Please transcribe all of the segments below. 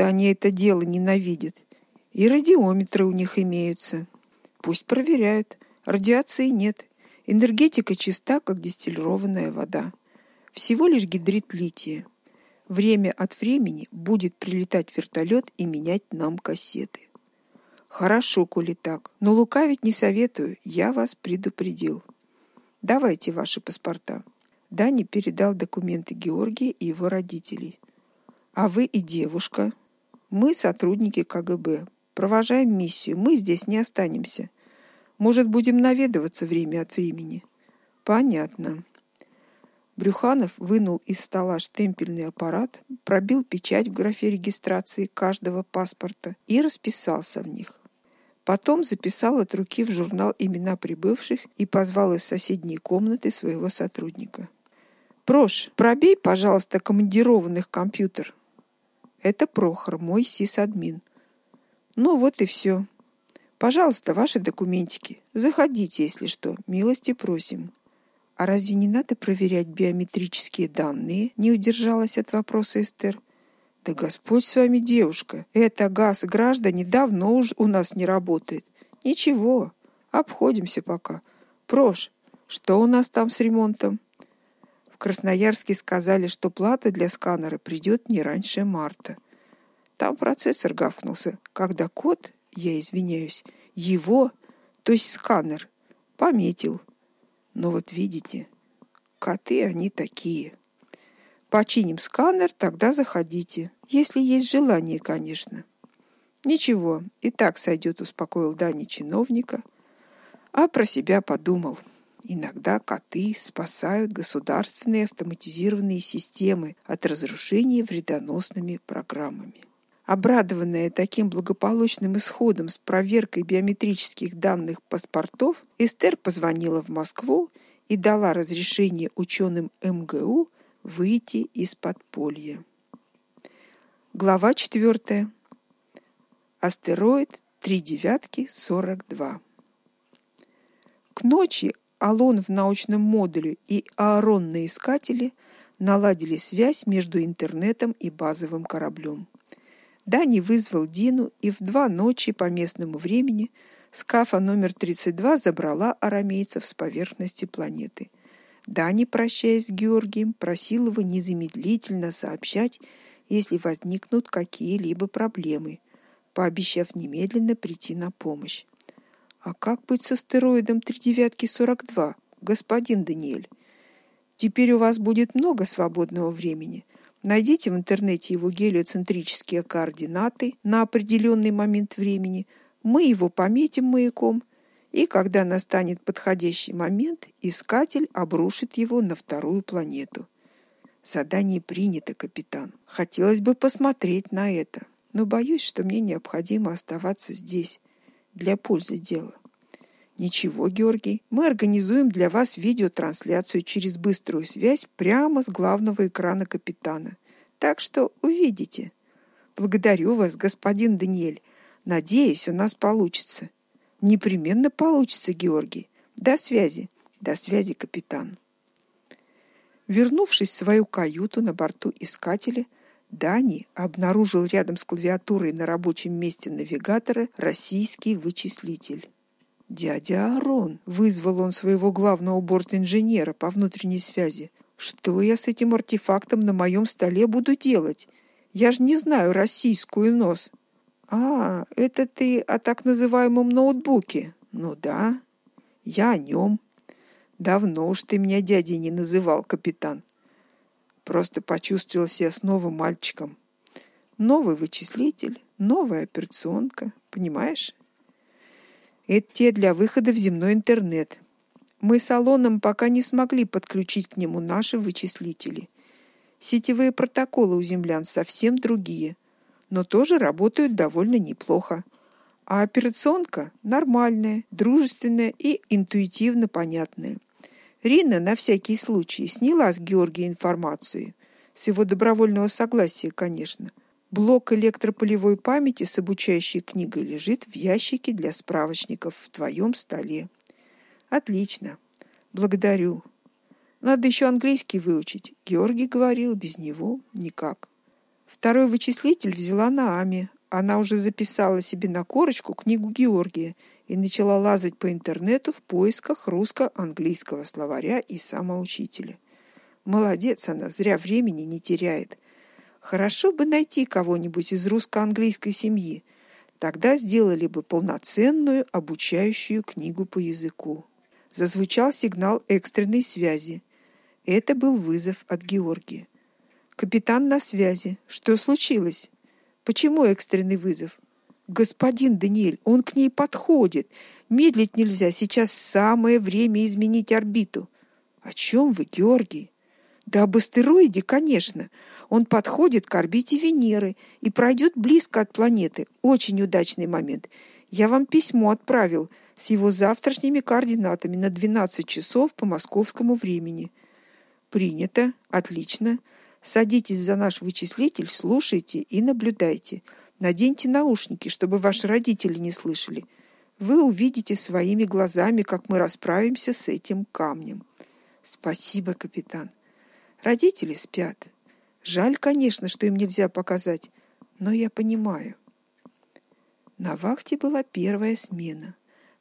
Неужто они это дело ненавидят? И радиометры у них имеются. Пусть проверяют. Радиации нет. Энергетика чиста, как дистиллированная вода. Всего лишь гидрид лития. Время от времени будет прилетать вертолет и менять нам кассеты. Хорошо, коли так. Но лукавить не советую, я вас предупредил. Давайте ваши паспорта. Дани передал документы Георгия и его родителей. А вы и девушка. Мы сотрудники КГБ. Провожаем миссию. Мы здесь не останемся. Может, будем наведываться время от времени. Понятно. Брюханов вынул из стола штемпельный аппарат, пробил печать в графе регистрации каждого паспорта и расписался в них. Потом записал от руки в журнал имена прибывших и позвал из соседней комнаты своего сотрудника. Прош, пробей, пожалуйста, командированных компьютер. Это Прохор, мой сисадмин. Ну вот и все. Пожалуйста, ваши документики. Заходите, если что. Милости просим. А разве не надо проверять биометрические данные? Не удержалась от вопроса Эстер. Да Господь с вами, девушка. Это газ граждане давно уж у нас не работает. Ничего, обходимся пока. Прош, что у нас там с ремонтом? Красноярске сказали, что плата для сканера придет не раньше марта. Там процессор гафнулся, когда код, я извиняюсь, его, то есть сканер, пометил. Но вот видите, коты они такие. Починим сканер, тогда заходите, если есть желание, конечно. Ничего, и так сойдет, успокоил Дани чиновника, а про себя подумал. Иногда коты спасают государственные автоматизированные системы от разрушения вредоносными программами. Обрадованная таким благополучным исходом с проверкой биометрических данных паспортов, Эстер позвонила в Москву и дала разрешение ученым МГУ выйти из подполья. Глава 4. Астероид 3 девятки 42. К ночи Алон в научном модуле и Аарон на искателе наладили связь между интернетом и базовым кораблем. Дани вызвал Дину, и в два ночи по местному времени скафа номер 32 забрала арамейцев с поверхности планеты. Дани, прощаясь с Георгием, просил его незамедлительно сообщать, если возникнут какие-либо проблемы, пообещав немедленно прийти на помощь. А как быть с астероидом 3942, господин Даниэль? Теперь у вас будет много свободного времени. Найдите в интернете его гелиоцентрические координаты на определенный момент времени. Мы его пометим маяком, и когда настанет подходящий момент, искатель обрушит его на вторую планету. Задание принято, капитан. Хотелось бы посмотреть на это, но боюсь, что мне необходимо оставаться здесь для пользы дела. Ничего, Георгий, мы организуем для вас видеотрансляцию через быструю связь прямо с главного экрана капитана. Так что увидите. Благодарю вас, господин Даниэль. Надеюсь, у нас получится. Непременно получится, Георгий. До связи. До связи, капитан. Вернувшись в свою каюту на борту искателя, Дани обнаружил рядом с клавиатурой на рабочем месте навигатора российский вычислитель. Дядя Арон, вызвал он своего главного бортинженера по внутренней связи. Что я с этим артефактом на моем столе буду делать? Я ж не знаю российскую нос. А, это ты о так называемом ноутбуке. Ну да. Я о нем. Давно уж ты меня дядей не называл, капитан. Просто почувствовал себя снова мальчиком. Новый вычислитель, новая операционка, понимаешь? Это те для выхода в земной интернет. Мы с Алоном пока не смогли подключить к нему наши вычислители. Сетевые протоколы у землян совсем другие, но тоже работают довольно неплохо. А операционка нормальная, дружественная и интуитивно понятная. Рина на всякий случай сняла с Георгия информацию, с его добровольного согласия, конечно, Блок электрополевой памяти с обучающей книгой лежит в ящике для справочников в твоем столе. Отлично. Благодарю. Надо еще английский выучить. Георгий говорил, без него никак. Второй вычислитель взяла Наами. Она уже записала себе на корочку книгу Георгия и начала лазать по интернету в поисках русско-английского словаря и самоучителя. Молодец она, зря времени не теряет. Хорошо бы найти кого-нибудь из русско-английской семьи. Тогда сделали бы полноценную обучающую книгу по языку. Зазвучал сигнал экстренной связи. Это был вызов от Георгия. Капитан на связи. Что случилось? Почему экстренный вызов? Господин Даниэль, он к ней подходит. Медлить нельзя, сейчас самое время изменить орбиту. О чем вы, Георгий? Да об астероиде, конечно. Он подходит к орбите Венеры и пройдет близко от планеты. Очень удачный момент. Я вам письмо отправил с его завтрашними координатами на 12 часов по московскому времени. Принято. Отлично. Садитесь за наш вычислитель, слушайте и наблюдайте. Наденьте наушники, чтобы ваши родители не слышали. Вы увидите своими глазами, как мы расправимся с этим камнем. Спасибо, капитан. Родители спят. Жаль, конечно, что им нельзя показать, но я понимаю. На вахте была первая смена.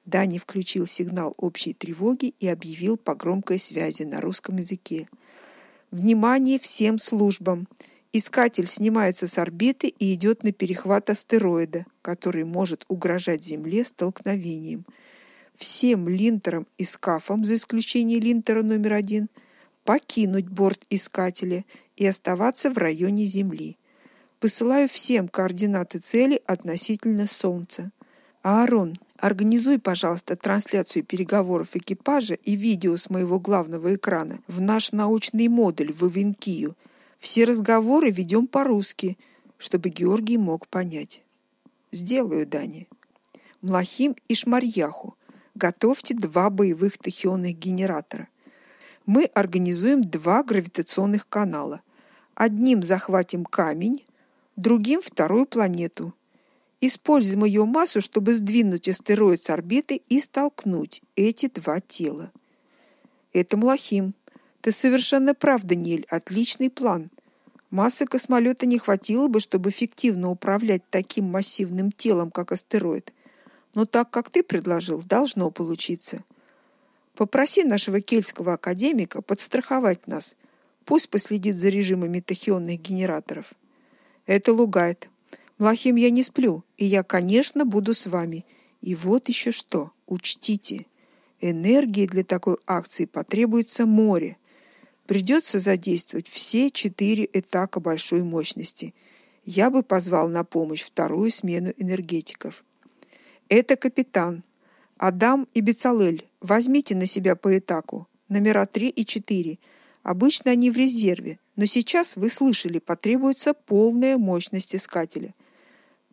Дани включил сигнал общей тревоги и объявил по громкой связи на русском языке. Внимание всем службам. Искатель снимается с орбиты и идет на перехват астероида, который может угрожать Земле столкновением. Всем линтерам и скафам, за исключением линтера номер один, покинуть борт искателя и оставаться в районе Земли. Посылаю всем координаты цели относительно Солнца. Аарон, Организуй, пожалуйста, трансляцию переговоров экипажа и видео с моего главного экрана в наш научный модуль в Ивенкию. Все разговоры ведем по-русски, чтобы Георгий мог понять. Сделаю, Дани. Млахим и Шмарьяху, готовьте два боевых тахионных генератора. Мы организуем два гравитационных канала. Одним захватим камень, другим вторую планету. Используем ее массу, чтобы сдвинуть астероид с орбиты и столкнуть эти два тела. Это Млахим. Ты совершенно прав, Даниэль. Отличный план. Массы космолета не хватило бы, чтобы эффективно управлять таким массивным телом, как астероид. Но так, как ты предложил, должно получиться. Попроси нашего кельтского академика подстраховать нас. Пусть последит за режимами тахионных генераторов. Это Лугайт. Млахим, я не сплю, и я, конечно, буду с вами. И вот еще что, учтите, энергии для такой акции потребуется море. Придется задействовать все четыре этака большой мощности. Я бы позвал на помощь вторую смену энергетиков. Это капитан Адам и Бецалель. Возьмите на себя по этаку номера 3 и 4. Обычно они в резерве, но сейчас вы слышали, потребуется полная мощность искателя.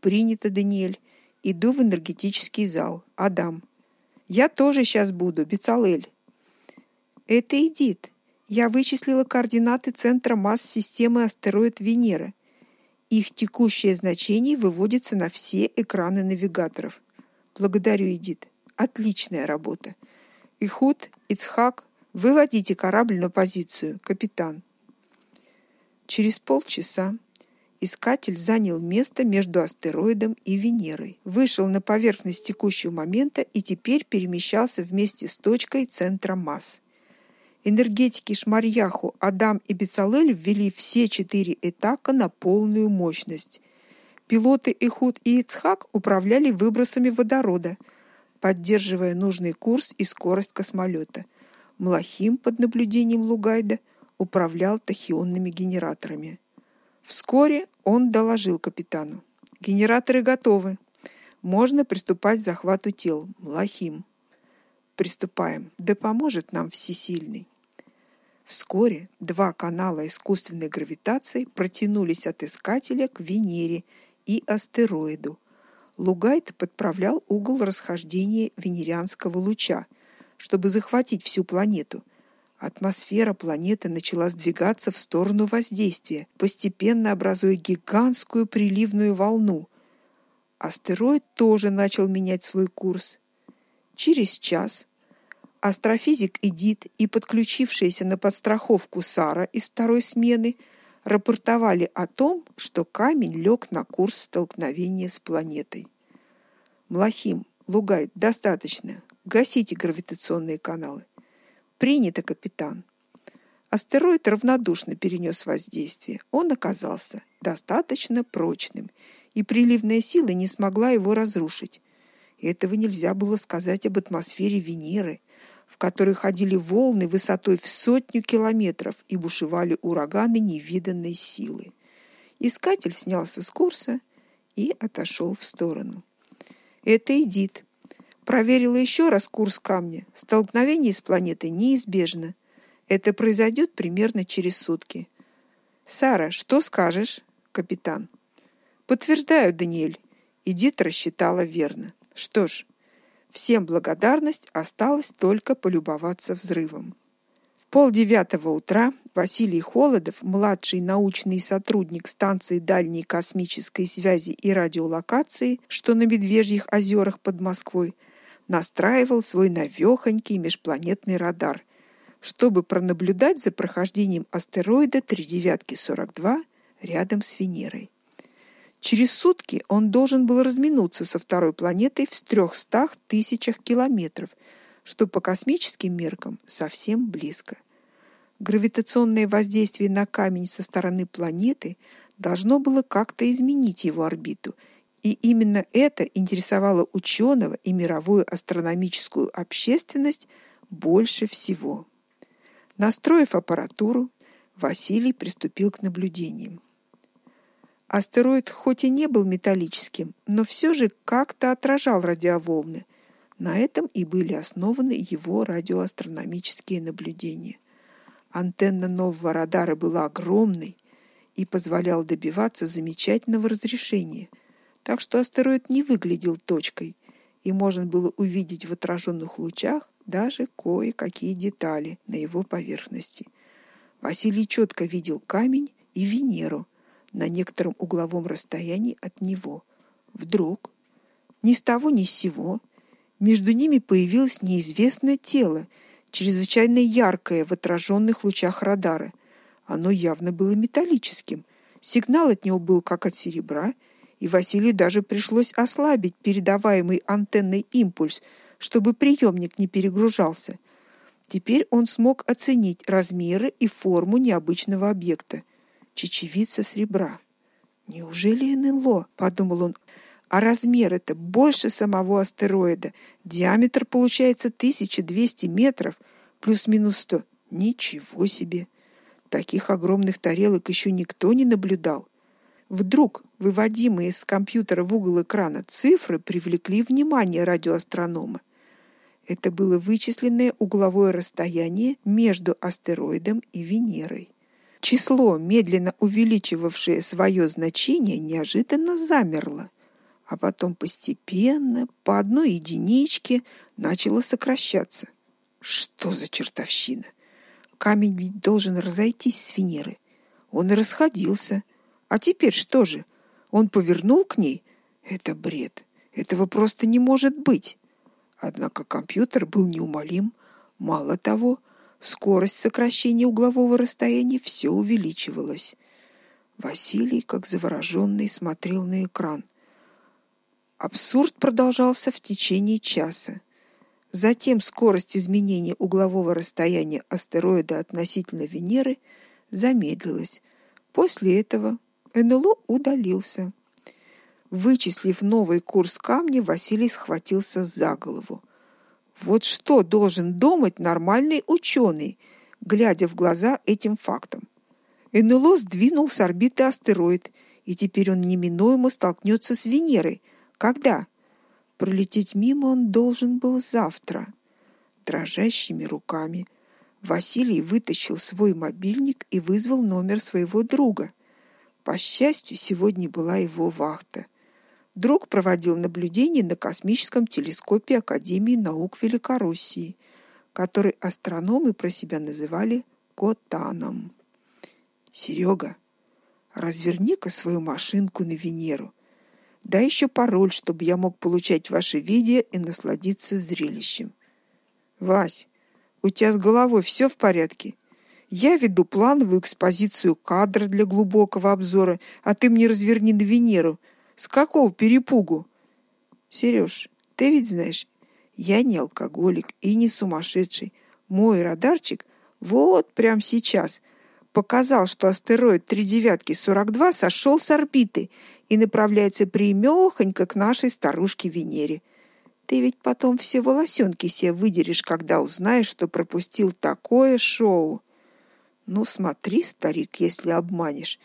Принято, Даниэль. Иду в энергетический зал. Адам. Я тоже сейчас буду, Бецалель. Это Эдит. Я вычислила координаты центра масс системы астероид Венера. Их текущее значение выводится на все экраны навигаторов. Благодарю, Эдит. Отличная работа. Ихуд, Ицхак, выводите корабль на позицию, капитан. Через полчаса Искатель занял место между астероидом и Венерой, вышел на поверхность текущего момента и теперь перемещался вместе с точкой центра масс. Энергетики Шмарьяху, Адам и Бецалель ввели все четыре этака на полную мощность. Пилоты Ихуд и Ицхак управляли выбросами водорода, поддерживая нужный курс и скорость космолета. Млахим под наблюдением Лугайда управлял тахионными генераторами. Вскоре он доложил капитану: "Генераторы готовы. Можно приступать к захвату тел. Млахим. Приступаем. Да поможет нам всесильный". Вскоре два канала искусственной гравитации протянулись от искателя к Венере и астероиду. Лугайт подправлял угол расхождения венерианского луча, чтобы захватить всю планету – Атмосфера планеты начала сдвигаться в сторону воздействия, постепенно образуя гигантскую приливную волну. Астероид тоже начал менять свой курс. Через час астрофизик Эдит и подключившаяся на подстраховку Сара из второй смены рапортовали о том, что камень лег на курс столкновения с планетой. Млахим, Лугай, достаточно. Гасите гравитационные каналы. Принято, капитан. Астероид равнодушно перенес воздействие. Он оказался достаточно прочным, и приливная сила не смогла его разрушить. Этого нельзя было сказать об атмосфере Венеры, в которой ходили волны высотой в сотню километров и бушевали ураганы невиданной силы. Искатель снялся с курса и отошел в сторону. Это Эдит. Проверила еще раз курс камня. Столкновение с планетой неизбежно. Это произойдет примерно через сутки. Сара, что скажешь, капитан? Подтверждаю, Даниэль. Эдит рассчитала верно. Что ж, всем благодарность, осталось только полюбоваться взрывом. В полдевятого утра Василий Холодов, младший научный сотрудник станции дальней космической связи и радиолокации, что на Медвежьих озерах под Москвой, настраивал свой навехонький межпланетный радар, чтобы пронаблюдать за прохождением астероида Тридевятки 42 рядом с Венерой. Через сутки он должен был разминуться со второй планетой в трехстах тысячах километров, что по космическим меркам совсем близко. Гравитационное воздействие на камень со стороны планеты должно было как-то изменить его орбиту, и именно это интересовало ученого и мировую астрономическую общественность больше всего. Настроив аппаратуру, Василий приступил к наблюдениям. Астероид хоть и не был металлическим, но все же как-то отражал радиоволны. На этом и были основаны его радиоастрономические наблюдения. Антенна нового радара была огромной и позволяла добиваться замечательного разрешения, так что астероид не выглядел точкой, и можно было увидеть в отраженных лучах даже кое-какие детали на его поверхности. Василий четко видел камень и Венеру – на некотором угловом расстоянии от него. Вдруг, ни с того ни с сего, между ними появилось неизвестное тело, чрезвычайно яркое в отраженных лучах радара. Оно явно было металлическим. Сигнал от него был как от серебра, и Василию даже пришлось ослабить передаваемый антенной импульс, чтобы приемник не перегружался. Теперь он смог оценить размеры и форму необычного объекта чечевица сребра. Неужели НЛО, подумал он. А размер это больше самого астероида. Диаметр получается 1200 метров плюс-минус 100. Ничего себе. Таких огромных тарелок еще никто не наблюдал. Вдруг выводимые с компьютера в угол экрана цифры привлекли внимание радиоастронома. Это было вычисленное угловое расстояние между астероидом и Венерой. Число, медленно увеличивавшее свое значение, неожиданно замерло, а потом постепенно, по одной единичке, начало сокращаться. Что за чертовщина? Камень ведь должен разойтись с Венеры. Он и расходился. А теперь что же? Он повернул к ней? Это бред. Этого просто не может быть. Однако компьютер был неумолим. Мало того, Скорость сокращения углового расстояния все увеличивалась. Василий, как завороженный, смотрел на экран. Абсурд продолжался в течение часа. Затем скорость изменения углового расстояния астероида относительно Венеры замедлилась. После этого НЛО удалился. Вычислив новый курс камня, Василий схватился за голову. Вот что должен думать нормальный ученый, глядя в глаза этим фактам. НЛО сдвинул с орбиты астероид, и теперь он неминуемо столкнется с Венерой. Когда? Пролететь мимо он должен был завтра. Дрожащими руками Василий вытащил свой мобильник и вызвал номер своего друга. По счастью, сегодня была его вахта. Друг проводил наблюдения на космическом телескопе Академии наук Великороссии, который астрономы про себя называли Котаном. Серега, разверни-ка свою машинку на Венеру. Дай еще пароль, чтобы я мог получать ваши видео и насладиться зрелищем. Вась, у тебя с головой все в порядке? Я веду плановую экспозицию кадра для глубокого обзора, а ты мне разверни на Венеру. С какого перепугу? Сереж, ты ведь знаешь, я не алкоголик и не сумасшедший. Мой радарчик вот прямо сейчас показал, что астероид 3 девятки 42 сошел с орбиты и направляется прямёхонько к нашей старушке Венере. Ты ведь потом все волосенки себе выдерешь, когда узнаешь, что пропустил такое шоу. Ну смотри, старик, если обманешь.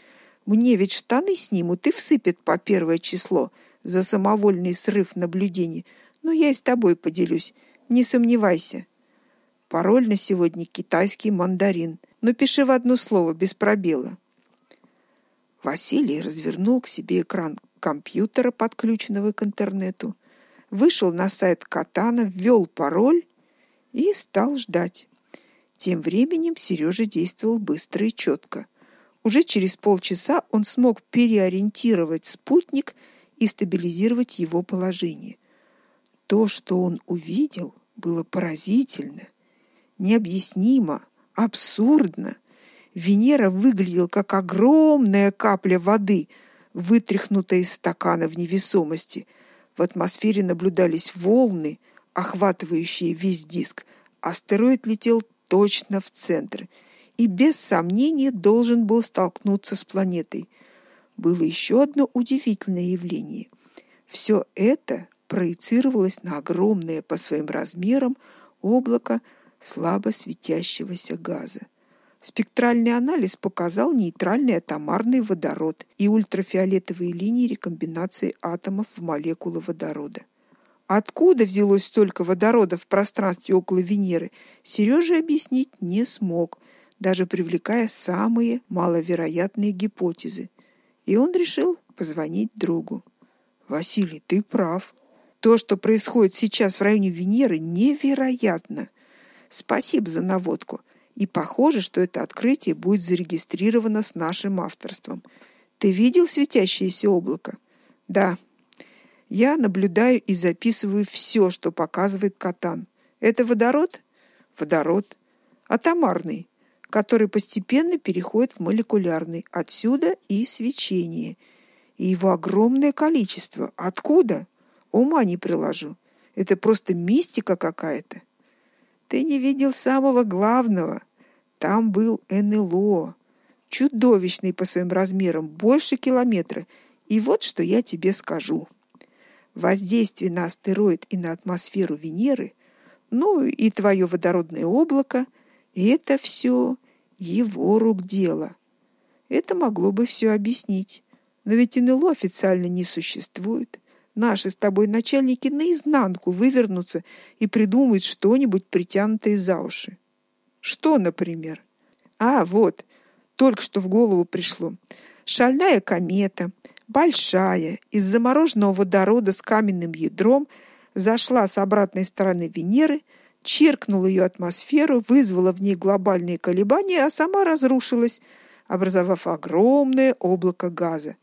Мне ведь штаны снимут и всыпят по первое число за самовольный срыв наблюдений. Но я и с тобой поделюсь, не сомневайся. Пароль на сегодня китайский мандарин. Но пиши в одно слово без пробела. Василий развернул к себе экран компьютера, подключенного к интернету, вышел на сайт Катана, ввел пароль и стал ждать. Тем временем Сережа действовал быстро и четко. Уже через полчаса он смог переориентировать спутник и стабилизировать его положение. То, что он увидел, было поразительно, необъяснимо, абсурдно. Венера выглядела как огромная капля воды, вытряхнутая из стакана в невесомости. В атмосфере наблюдались волны, охватывающие весь диск. Астероид летел точно в центр и без сомнения должен был столкнуться с планетой. Было еще одно удивительное явление. Все это проецировалось на огромное по своим размерам облако слабо светящегося газа. Спектральный анализ показал нейтральный атомарный водород и ультрафиолетовые линии рекомбинации атомов в молекулы водорода. Откуда взялось столько водорода в пространстве около Венеры, Сережа объяснить не смог, даже привлекая самые маловероятные гипотезы. И он решил позвонить другу. Василий, ты прав. То, что происходит сейчас в районе Венеры, невероятно. Спасибо за наводку. И похоже, что это открытие будет зарегистрировано с нашим авторством. Ты видел светящееся облако? Да. Я наблюдаю и записываю все, что показывает Катан. Это водород? Водород. Атомарный, который постепенно переходит в молекулярный. Отсюда и свечение. И его огромное количество. Откуда? Ума не приложу. Это просто мистика какая-то. Ты не видел самого главного. Там был НЛО, чудовищный по своим размерам, больше километра. И вот что я тебе скажу. Воздействие на астероид и на атмосферу Венеры, ну и твое водородное облако это все его рук дело. Это могло бы все объяснить. Но ведь НЛО официально не существует. Наши с тобой начальники наизнанку вывернутся и придумают что-нибудь притянутое за уши. Что, например? А, вот, только что в голову пришло. Шальная комета, большая, из замороженного водорода с каменным ядром, зашла с обратной стороны Венеры, чиркнула ее атмосферу, вызвала в ней глобальные колебания, а сама разрушилась, образовав огромное облако газа.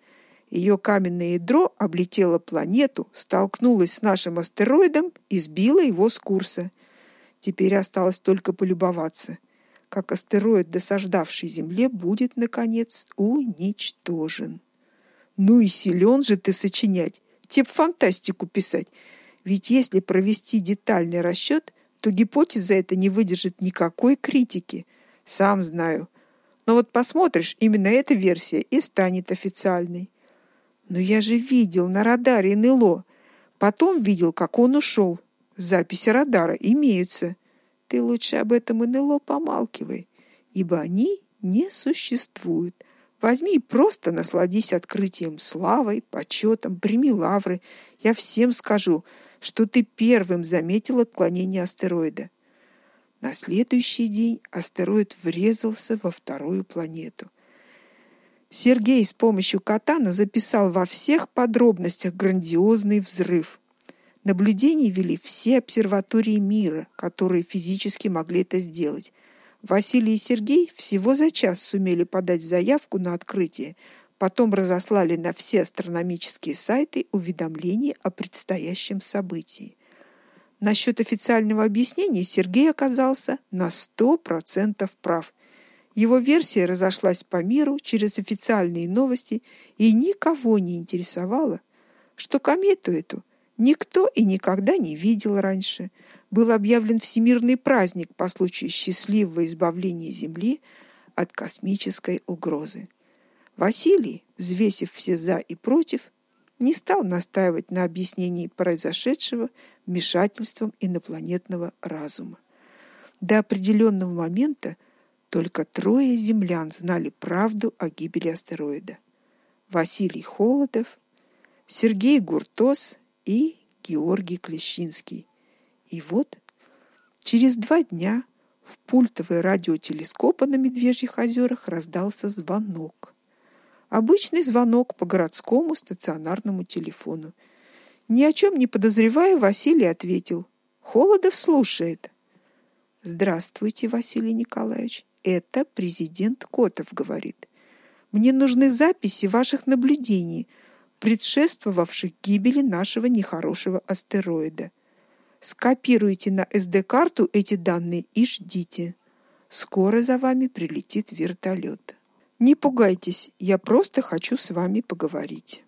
Ее каменное ядро облетело планету, столкнулось с нашим астероидом и сбило его с курса. Теперь осталось только полюбоваться, как астероид, досаждавший Земле, будет наконец уничтожен. Ну и силен же ты сочинять, тип фантастику писать. Ведь если провести детальный расчет, то гипотеза эта не выдержит никакой критики. Сам знаю. Но вот посмотришь, именно эта версия и станет официальной. Но я же видел на радаре НЛО. Потом видел, как он ушел. Записи радара имеются. Ты лучше об этом НЛО помалкивай, ибо они не существуют. Возьми и просто насладись открытием, славой, почетом, прими лавры. Я всем скажу, что ты первым заметил отклонение астероида. На следующий день астероид врезался во вторую планету. Сергей с помощью катана записал во всех подробностях грандиозный взрыв. Наблюдения вели все обсерватории мира, которые физически могли это сделать. Василий и Сергей всего за час сумели подать заявку на открытие, потом разослали на все астрономические сайты уведомления о предстоящем событии. Насчет официального объяснения Сергей оказался на сто процентов прав. Его версия разошлась по миру через официальные новости, и никого не интересовало, что комету эту никто и никогда не видел раньше. Был объявлен всемирный праздник по случаю счастливого избавления Земли от космической угрозы. Василий, взвесив все за и против, не стал настаивать на объяснении произошедшего вмешательством инопланетного разума. До определенного момента только трое землян знали правду о гибели астероида. Василий Холодов, Сергей Гуртос и Георгий Клещинский. И вот через два дня в пультовый радиотелескопа на Медвежьих озерах раздался звонок. Обычный звонок по городскому стационарному телефону. Ни о чем не подозревая, Василий ответил: "Холодов слушает". "Здравствуйте, Василий Николаевич. Это президент Котов говорит. Мне нужны записи ваших наблюдений, предшествовавших гибели нашего нехорошего астероида. Скопируйте на SD-карту эти данные и ждите. Скоро за вами прилетит вертолет. Не пугайтесь, я просто хочу с вами поговорить.